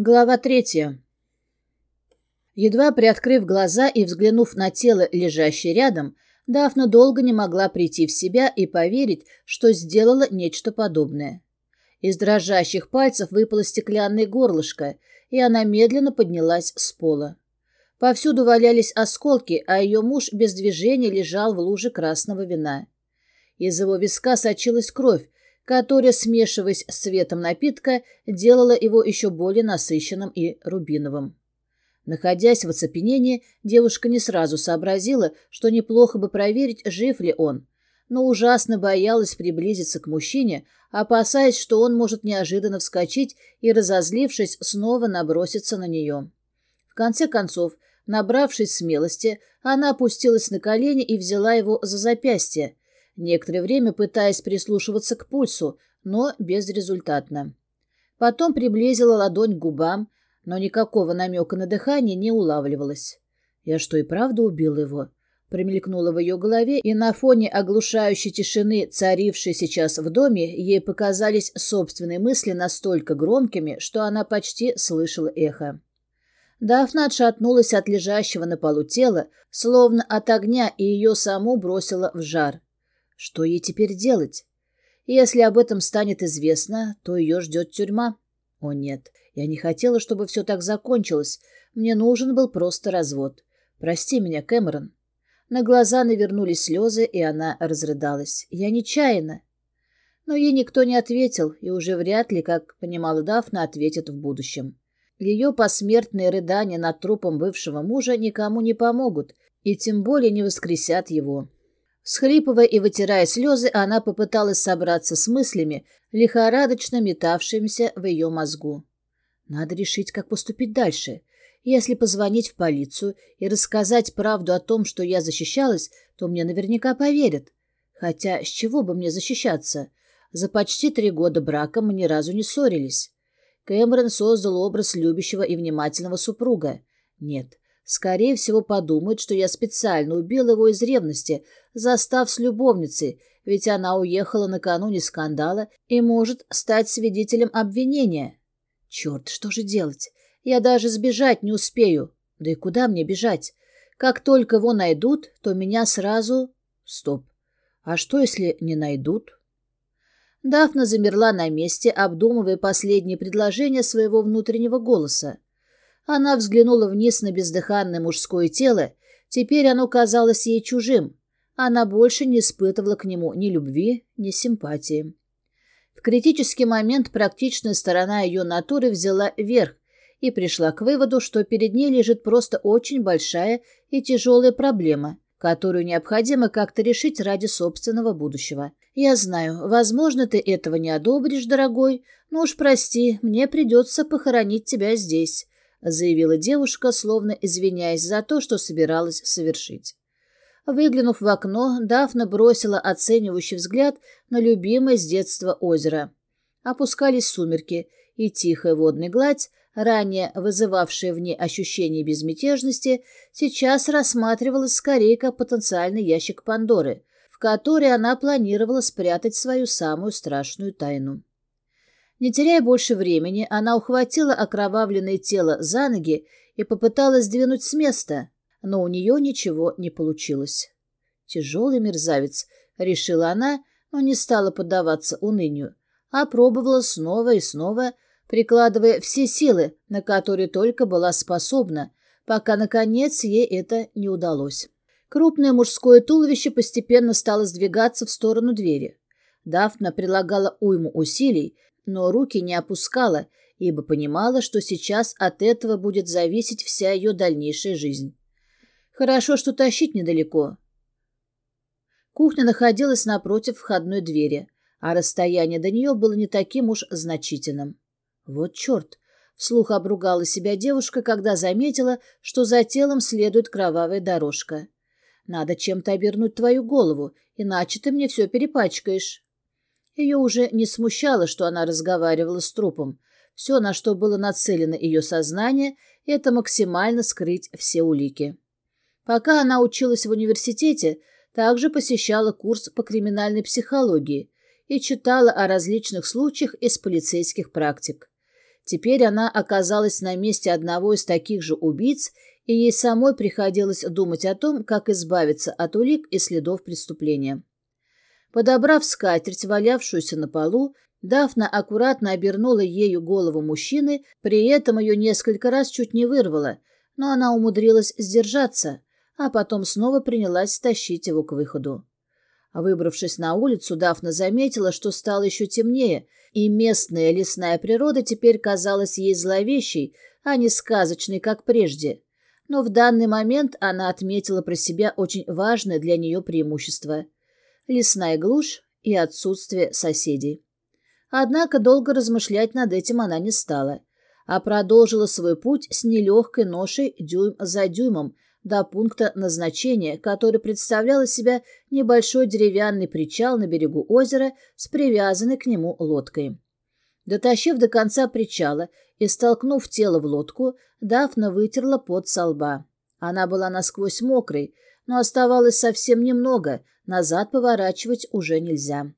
Глава третья. Едва приоткрыв глаза и взглянув на тело, лежащее рядом, Дафна долго не могла прийти в себя и поверить, что сделала нечто подобное. Из дрожащих пальцев выпало стеклянное горлышко, и она медленно поднялась с пола. Повсюду валялись осколки, а ее муж без движения лежал в луже красного вина. Из его виска сочилась кровь, которая, смешиваясь с цветом напитка, делала его еще более насыщенным и рубиновым. Находясь в оцепенении, девушка не сразу сообразила, что неплохо бы проверить, жив ли он, но ужасно боялась приблизиться к мужчине, опасаясь, что он может неожиданно вскочить и, разозлившись, снова наброситься на нее. В конце концов, набравшись смелости, она опустилась на колени и взяла его за запястье, некоторое время пытаясь прислушиваться к пульсу, но безрезультатно. Потом приблизила ладонь к губам, но никакого намека на дыхание не улавливалось. «Я что, и правда убил его?» Промелькнуло в ее голове, и на фоне оглушающей тишины, царившей сейчас в доме, ей показались собственные мысли настолько громкими, что она почти слышала эхо. Дафна отшатнулась от лежащего на полу тела, словно от огня, и ее саму бросила в жар. Что ей теперь делать? Если об этом станет известно, то ее ждет тюрьма. О нет, я не хотела, чтобы все так закончилось. Мне нужен был просто развод. Прости меня, Кэмерон. На глаза навернулись слезы, и она разрыдалась. Я нечаянно. Но ей никто не ответил, и уже вряд ли, как понимала Дафна, ответит в будущем. Ее посмертные рыдания над трупом бывшего мужа никому не помогут, и тем более не воскресят его. Схлипывая и вытирая слезы, она попыталась собраться с мыслями, лихорадочно метавшимися в ее мозгу. Надо решить, как поступить дальше. Если позвонить в полицию и рассказать правду о том, что я защищалась, то мне наверняка поверят. Хотя с чего бы мне защищаться? За почти три года брака мы ни разу не ссорились. Кэмерон создал образ любящего и внимательного супруга. Нет, Скорее всего, подумает, что я специально убил его из ревности, застав с любовницей, ведь она уехала накануне скандала и может стать свидетелем обвинения. Черт, что же делать? Я даже сбежать не успею. Да и куда мне бежать? Как только его найдут, то меня сразу... Стоп. А что, если не найдут? Дафна замерла на месте, обдумывая последние предложения своего внутреннего голоса. Она взглянула вниз на бездыханное мужское тело. Теперь оно казалось ей чужим. Она больше не испытывала к нему ни любви, ни симпатии. В критический момент практичная сторона ее натуры взяла верх и пришла к выводу, что перед ней лежит просто очень большая и тяжелая проблема, которую необходимо как-то решить ради собственного будущего. Я знаю, возможно, ты этого не одобришь, дорогой, но уж прости, мне придется похоронить тебя здесь. — заявила девушка, словно извиняясь за то, что собиралась совершить. Выглянув в окно, Дафна бросила оценивающий взгляд на любимое с детства озеро. Опускались сумерки, и тихая водная гладь, ранее вызывавшая в ней ощущение безмятежности, сейчас рассматривалась скорее как потенциальный ящик Пандоры, в который она планировала спрятать свою самую страшную тайну. Не теряя больше времени, она ухватила окровавленное тело за ноги и попыталась сдвинуть с места, но у нее ничего не получилось. «Тяжелый мерзавец», — решила она, но не стала поддаваться унынию, а пробовала снова и снова, прикладывая все силы, на которые только была способна, пока, наконец, ей это не удалось. Крупное мужское туловище постепенно стало сдвигаться в сторону двери. Дафна прилагала уйму усилий, но руки не опускала, ибо понимала, что сейчас от этого будет зависеть вся ее дальнейшая жизнь. Хорошо, что тащить недалеко. Кухня находилась напротив входной двери, а расстояние до нее было не таким уж значительным. Вот черт! Вслух обругала себя девушка, когда заметила, что за телом следует кровавая дорожка. Надо чем-то обернуть твою голову, иначе ты мне все перепачкаешь. Ее уже не смущало, что она разговаривала с трупом. Все, на что было нацелено ее сознание, это максимально скрыть все улики. Пока она училась в университете, также посещала курс по криминальной психологии и читала о различных случаях из полицейских практик. Теперь она оказалась на месте одного из таких же убийц, и ей самой приходилось думать о том, как избавиться от улик и следов преступления. Подобрав скатерть, валявшуюся на полу, Дафна аккуратно обернула ею голову мужчины, при этом ее несколько раз чуть не вырвало, но она умудрилась сдержаться, а потом снова принялась тащить его к выходу. Выбравшись на улицу, Дафна заметила, что стало еще темнее, и местная лесная природа теперь казалась ей зловещей, а не сказочной, как прежде. Но в данный момент она отметила про себя очень важное для нее преимущество — лесная глушь и отсутствие соседей. Однако долго размышлять над этим она не стала, а продолжила свой путь с нелегкой ношей дюйм за дюймом до пункта назначения, который представлял из себя небольшой деревянный причал на берегу озера с привязанной к нему лодкой. Дотащив до конца причала и столкнув тело в лодку, Дафна вытерла пот со лба. Она была насквозь мокрой, но оставалось совсем немного, назад поворачивать уже нельзя.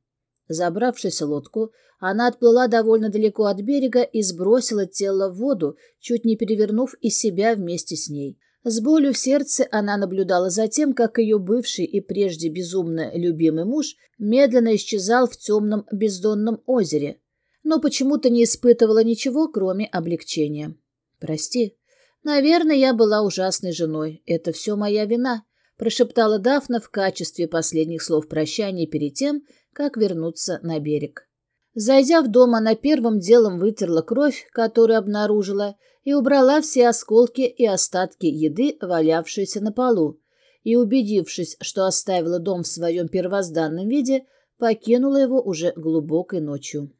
Забравшись в лодку, она отплыла довольно далеко от берега и сбросила тело в воду, чуть не перевернув и себя вместе с ней. С болью в сердце она наблюдала за тем, как ее бывший и прежде безумно любимый муж медленно исчезал в темном бездонном озере, но почему-то не испытывала ничего, кроме облегчения. «Прости. Наверное, я была ужасной женой. Это все моя вина», — прошептала Дафна в качестве последних слов прощания перед тем, как вернуться на берег. Зайдя в дом, она первым делом вытерла кровь, которую обнаружила, и убрала все осколки и остатки еды, валявшиеся на полу, и, убедившись, что оставила дом в своем первозданном виде, покинула его уже глубокой ночью.